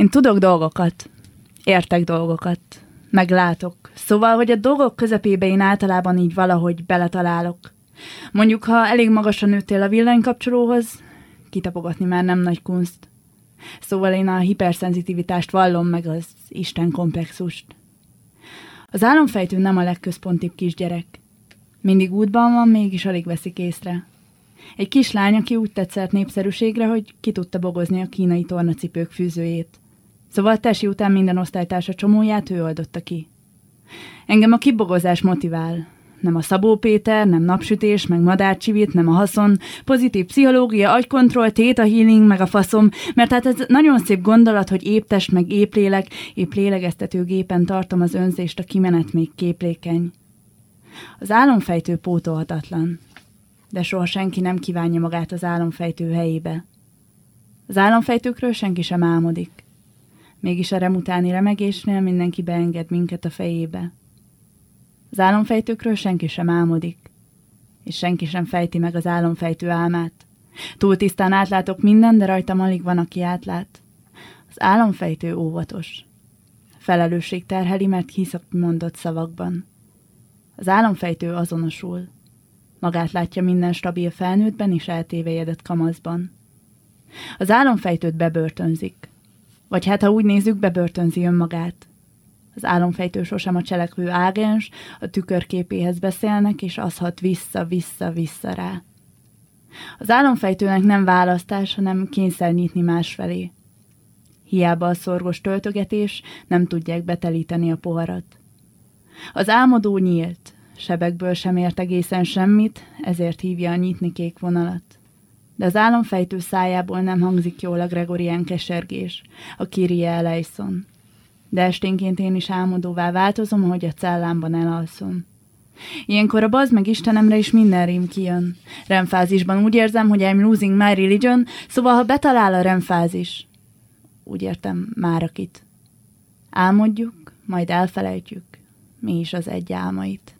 Én tudok dolgokat, értek dolgokat, meglátok. Szóval, hogy a dolgok közepébe én általában így valahogy beletalálok. Mondjuk, ha elég magasan nőttél a villanykapcsolóhoz, kitapogatni már nem nagy kunst. Szóval én a hiperszenzitivitást vallom meg az Isten komplexust. Az álomfejtő nem a legközpontibb kisgyerek. Mindig útban van, mégis alig veszik észre. Egy kislány, aki úgy tetszett népszerűségre, hogy ki tudta bogozni a kínai tornacipők fűzőjét. Szóval tesi után minden osztálytársa csomóját ő oldotta ki. Engem a kibogozás motivál. Nem a Szabó Péter, nem napsütés, meg madárcsivit, nem a haszon, pozitív pszichológia, agykontroll, téta healing, meg a faszom, mert hát ez nagyon szép gondolat, hogy épp test, meg épp lélek, épp lélegeztető gépen tartom az önzést, a kimenet még képlékeny. Az álomfejtő pótolhatatlan, de soha senki nem kívánja magát az álomfejtő helyébe. Az álomfejtőkről senki sem álmodik. Mégis a rem remegésnél mindenki beenged minket a fejébe. Az álomfejtőkről senki sem álmodik, és senki sem fejti meg az álomfejtő álmát. Túl tisztán átlátok minden, de rajtam alig van, aki átlát. Az álomfejtő óvatos. Felelősség terheli, mert hisz a mondott szavakban. Az álomfejtő azonosul. Magát látja minden stabil felnőttben és eltévejedett kamaszban. Az álomfejtőt bebörtönzik. Vagy hát, ha úgy nézzük, bebörtönzi önmagát. Az álomfejtő sosem a cselekvő ágens, a tükörképéhez beszélnek, és az hat vissza-vissza-vissza rá. Az álomfejtőnek nem választás, hanem kényszer nyitni másfelé. Hiába a szorgos töltögetés, nem tudják betelíteni a poharat. Az álmodó nyílt, sebekből sem ért egészen semmit, ezért hívja a nyitni kék vonalat. De az álomfejtő szájából nem hangzik jól a Gregorián kesergés, a Kirie Eleison de esténként én is álmodóvá változom, hogy a cellámban elalszom. Ilyenkor a bazd meg Istenemre is minden rím kijön. Remfázisban úgy érzem, hogy I'm losing my religion, szóval ha betalál a remfázis, úgy értem már akit. Álmodjuk, majd elfelejtjük, mi is az egy álmait.